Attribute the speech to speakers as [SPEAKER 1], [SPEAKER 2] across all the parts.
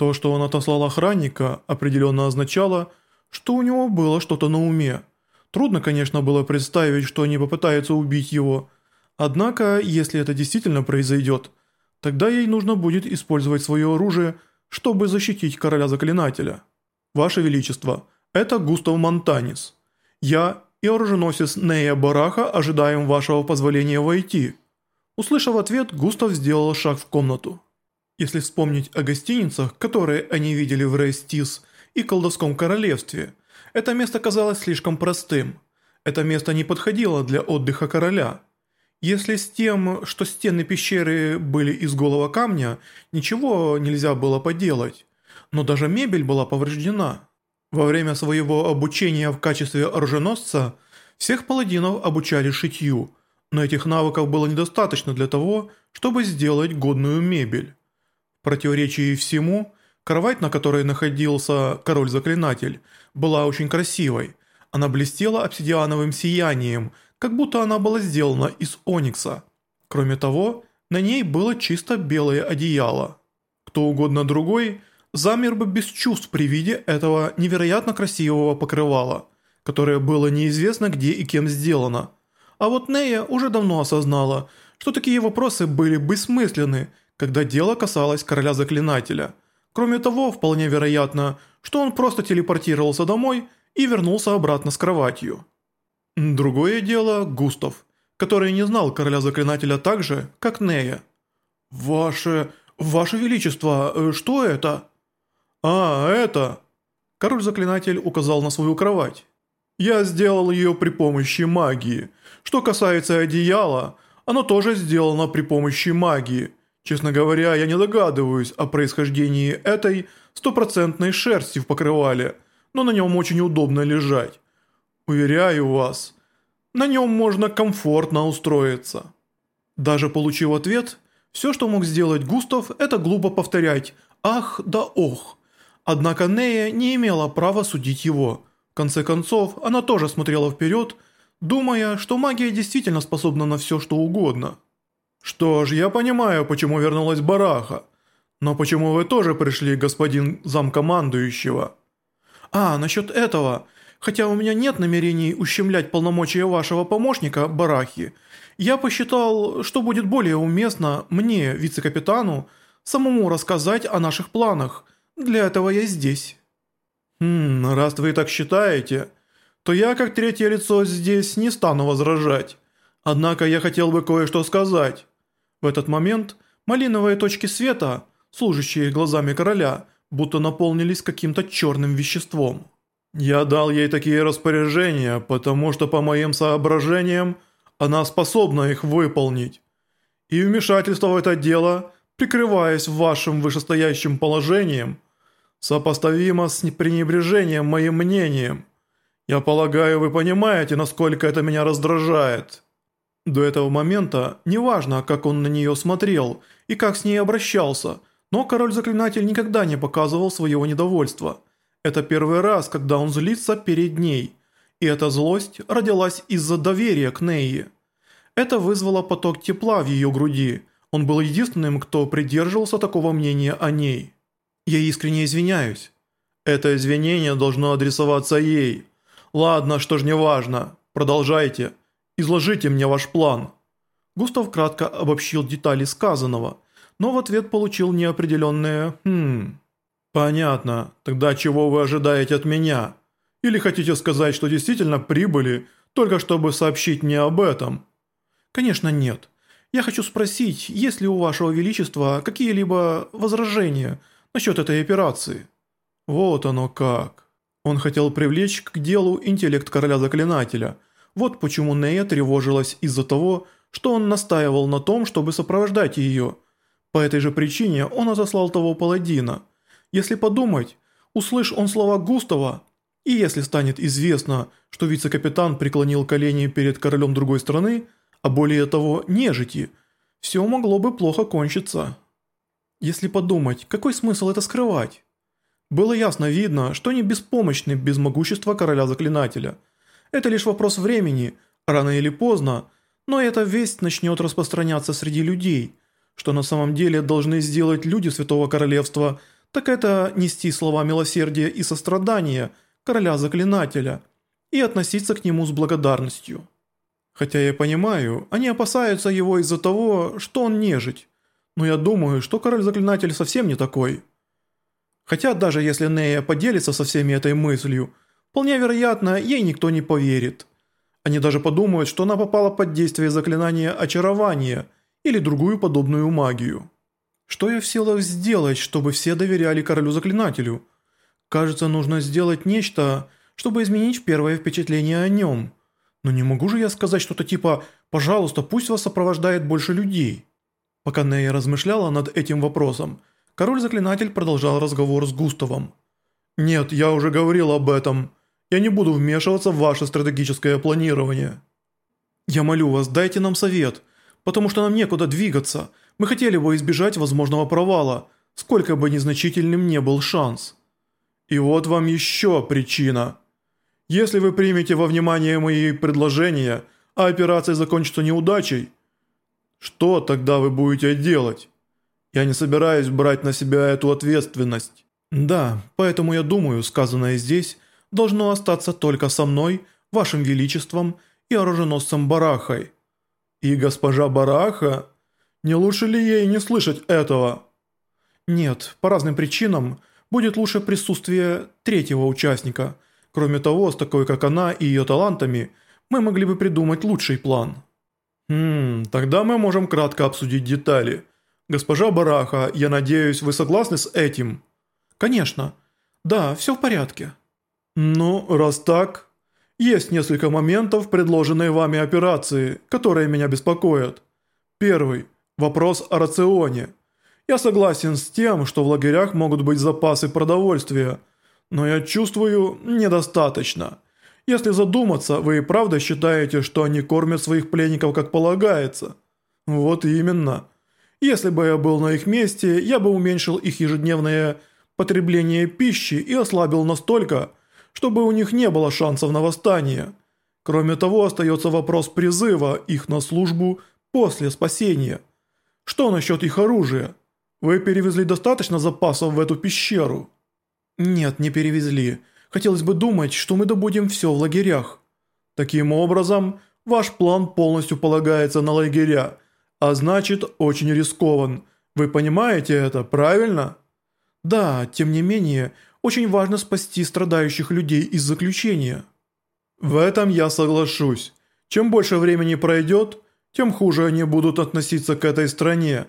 [SPEAKER 1] То, что он отослал охранника, определенно означало, что у него было что-то на уме. Трудно, конечно, было представить, что они попытаются убить его. Однако, если это действительно произойдет, тогда ей нужно будет использовать свое оружие, чтобы защитить короля-заклинателя. Ваше Величество, это Густав Монтанис. Я и оруженосец Нея Бараха ожидаем вашего позволения войти». Услышав ответ, Густав сделал шаг в комнату. Если вспомнить о гостиницах, которые они видели в Рейстис и Колдовском Королевстве, это место казалось слишком простым. Это место не подходило для отдыха короля. Если с тем, что стены пещеры были из голого камня, ничего нельзя было поделать. Но даже мебель была повреждена. Во время своего обучения в качестве оруженосца всех паладинов обучали шитью, но этих навыков было недостаточно для того, чтобы сделать годную мебель. В противоречии всему, кровать, на которой находился король-заклинатель, была очень красивой. Она блестела обсидиановым сиянием, как будто она была сделана из оникса. Кроме того, на ней было чисто белое одеяло. Кто угодно другой – замер бы без чувств при виде этого невероятно красивого покрывала, которое было неизвестно где и кем сделано. А вот Нея уже давно осознала, что такие вопросы были бессмысленны, когда дело касалось короля-заклинателя. Кроме того, вполне вероятно, что он просто телепортировался домой и вернулся обратно с кроватью. Другое дело – Густав, который не знал короля-заклинателя так же, как Нея. «Ваше... Ваше Величество, э, что это?» «А, это...» Король-заклинатель указал на свою кровать. «Я сделал ее при помощи магии. Что касается одеяла, оно тоже сделано при помощи магии. Честно говоря, я не догадываюсь о происхождении этой стопроцентной шерсти в покрывале, но на нем очень удобно лежать. Уверяю вас, на нем можно комфортно устроиться». Даже получив ответ, все, что мог сделать Густав, это глупо повторять «ах да ох». Однако Нея не имела права судить его. В конце концов, она тоже смотрела вперед, думая, что магия действительно способна на все, что угодно. «Что ж, я понимаю, почему вернулась Бараха. Но почему вы тоже пришли, господин замкомандующего?» «А, насчет этого. Хотя у меня нет намерений ущемлять полномочия вашего помощника, Барахи, я посчитал, что будет более уместно мне, вице-капитану, самому рассказать о наших планах, для этого я здесь». «Хм, раз вы так считаете, то я как третье лицо здесь не стану возражать. Однако я хотел бы кое-что сказать». В этот момент малиновые точки света, служащие глазами короля, будто наполнились каким-то черным веществом. «Я дал ей такие распоряжения, потому что по моим соображениям она способна их выполнить. И вмешательство в это дело, прикрываясь вашим вышестоящим положением – сопоставимо с пренебрежением моим мнением. Я полагаю, вы понимаете, насколько это меня раздражает». До этого момента, неважно, как он на нее смотрел и как с ней обращался, но король-заклинатель никогда не показывал своего недовольства. Это первый раз, когда он злится перед ней, и эта злость родилась из-за доверия к Нейе. Это вызвало поток тепла в ее груди, он был единственным, кто придерживался такого мнения о ней. Я искренне извиняюсь. Это извинение должно адресоваться ей. Ладно, что ж не важно. Продолжайте. Изложите мне ваш план. Густав кратко обобщил детали сказанного, но в ответ получил неопределенное «хм». «Понятно. Тогда чего вы ожидаете от меня? Или хотите сказать, что действительно прибыли, только чтобы сообщить мне об этом?» «Конечно нет. Я хочу спросить, есть ли у вашего величества какие-либо возражения насчет этой операции. Вот оно как. Он хотел привлечь к делу интеллект короля-заклинателя. Вот почему Нея тревожилась из-за того, что он настаивал на том, чтобы сопровождать ее. По этой же причине он отослал того паладина. Если подумать, услышь он слова Густава, и если станет известно, что вице-капитан преклонил колени перед королем другой страны, а более того, нежити, все могло бы плохо кончиться. Если подумать, какой смысл это скрывать? Было ясно видно, что они беспомощны без могущества короля-заклинателя. Это лишь вопрос времени, рано или поздно, но эта весть начнет распространяться среди людей, что на самом деле должны сделать люди Святого Королевства так это нести слова милосердия и сострадания короля-заклинателя и относиться к нему с благодарностью. Хотя я понимаю, они опасаются его из-за того, что он нежить, но я думаю, что король-заклинатель совсем не такой. Хотя даже если Нея поделится со всеми этой мыслью, вполне вероятно, ей никто не поверит. Они даже подумают, что она попала под действие заклинания очарования или другую подобную магию. Что я в силах сделать, чтобы все доверяли королю-заклинателю? Кажется, нужно сделать нечто, чтобы изменить первое впечатление о нем. Но не могу же я сказать что-то типа «пожалуйста, пусть вас сопровождает больше людей». Пока Нея размышляла над этим вопросом, король-заклинатель продолжал разговор с Густавом. «Нет, я уже говорил об этом. Я не буду вмешиваться в ваше стратегическое планирование». «Я молю вас, дайте нам совет, потому что нам некуда двигаться. Мы хотели бы избежать возможного провала, сколько бы незначительным не был шанс. И вот вам еще причина. Если вы примете во внимание мои предложения, а операция закончится неудачей, что тогда вы будете делать? Я не собираюсь брать на себя эту ответственность. Да, поэтому я думаю, сказанное здесь должно остаться только со мной, вашим величеством и оруженосцем Барахой. И госпожа Бараха... Не лучше ли ей не слышать этого? Нет, по разным причинам будет лучше присутствие третьего участника. Кроме того, с такой как она и ее талантами, мы могли бы придумать лучший план. Хм, тогда мы можем кратко обсудить детали. Госпожа Бараха, я надеюсь, вы согласны с этим? Конечно. Да, все в порядке. Ну, раз так, есть несколько моментов в предложенной вами операции, которые меня беспокоят. Первый – Вопрос о рационе. Я согласен с тем, что в лагерях могут быть запасы продовольствия, но я чувствую недостаточно. Если задуматься, вы и правда считаете, что они кормят своих пленников как полагается? Вот именно. Если бы я был на их месте, я бы уменьшил их ежедневное потребление пищи и ослабил настолько, чтобы у них не было шансов на восстание. Кроме того, остается вопрос призыва их на службу после спасения. Что насчет их оружия? Вы перевезли достаточно запасов в эту пещеру? Нет, не перевезли. Хотелось бы думать, что мы добудем все в лагерях. Таким образом, ваш план полностью полагается на лагеря, а значит очень рискован. Вы понимаете это, правильно? Да, тем не менее, очень важно спасти страдающих людей из заключения. В этом я соглашусь. Чем больше времени пройдет, тем хуже они будут относиться к этой стране.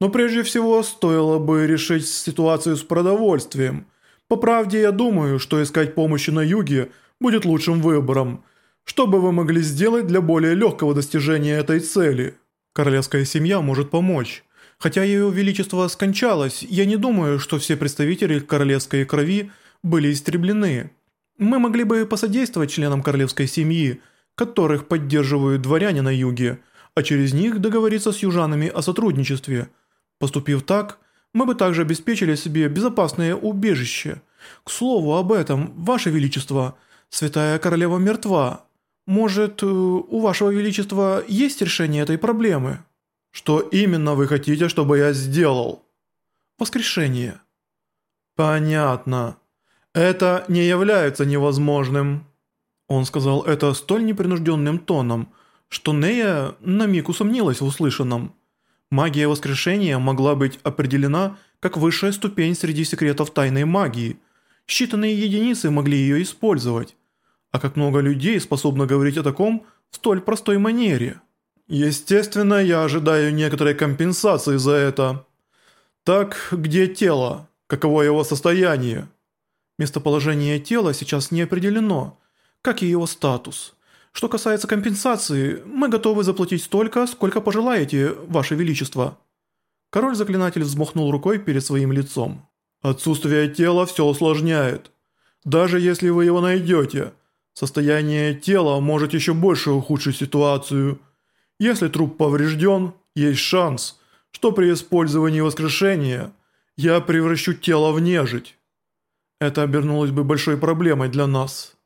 [SPEAKER 1] Но прежде всего стоило бы решить ситуацию с продовольствием. По правде я думаю, что искать помощи на юге будет лучшим выбором. Что бы вы могли сделать для более легкого достижения этой цели? Королевская семья может помочь. Хотя ее величество скончалось, я не думаю, что все представители королевской крови были истреблены. Мы могли бы посодействовать членам королевской семьи, которых поддерживают дворяне на юге, а через них договориться с южанами о сотрудничестве. Поступив так, мы бы также обеспечили себе безопасное убежище. К слову об этом, Ваше Величество, Святая Королева мертва. Может, э, у Вашего Величества есть решение этой проблемы? Что именно вы хотите, чтобы я сделал? Воскрешение. Понятно. Это не является невозможным. Он сказал это столь непринужденным тоном, что Нея на миг усомнилась в услышанном. Магия воскрешения могла быть определена как высшая ступень среди секретов тайной магии. Считанные единицы могли ее использовать. А как много людей способно говорить о таком в столь простой манере? Естественно, я ожидаю некоторой компенсации за это. Так, где тело? Каково его состояние? Местоположение тела сейчас не определено, как и его статус – что касается компенсации, мы готовы заплатить столько, сколько пожелаете, Ваше Величество». Король-заклинатель взмахнул рукой перед своим лицом. «Отсутствие тела все усложняет. Даже если вы его найдете, состояние тела может еще больше ухудшить ситуацию. Если труп поврежден, есть шанс, что при использовании воскрешения я превращу тело в нежить. Это обернулось бы большой проблемой для нас».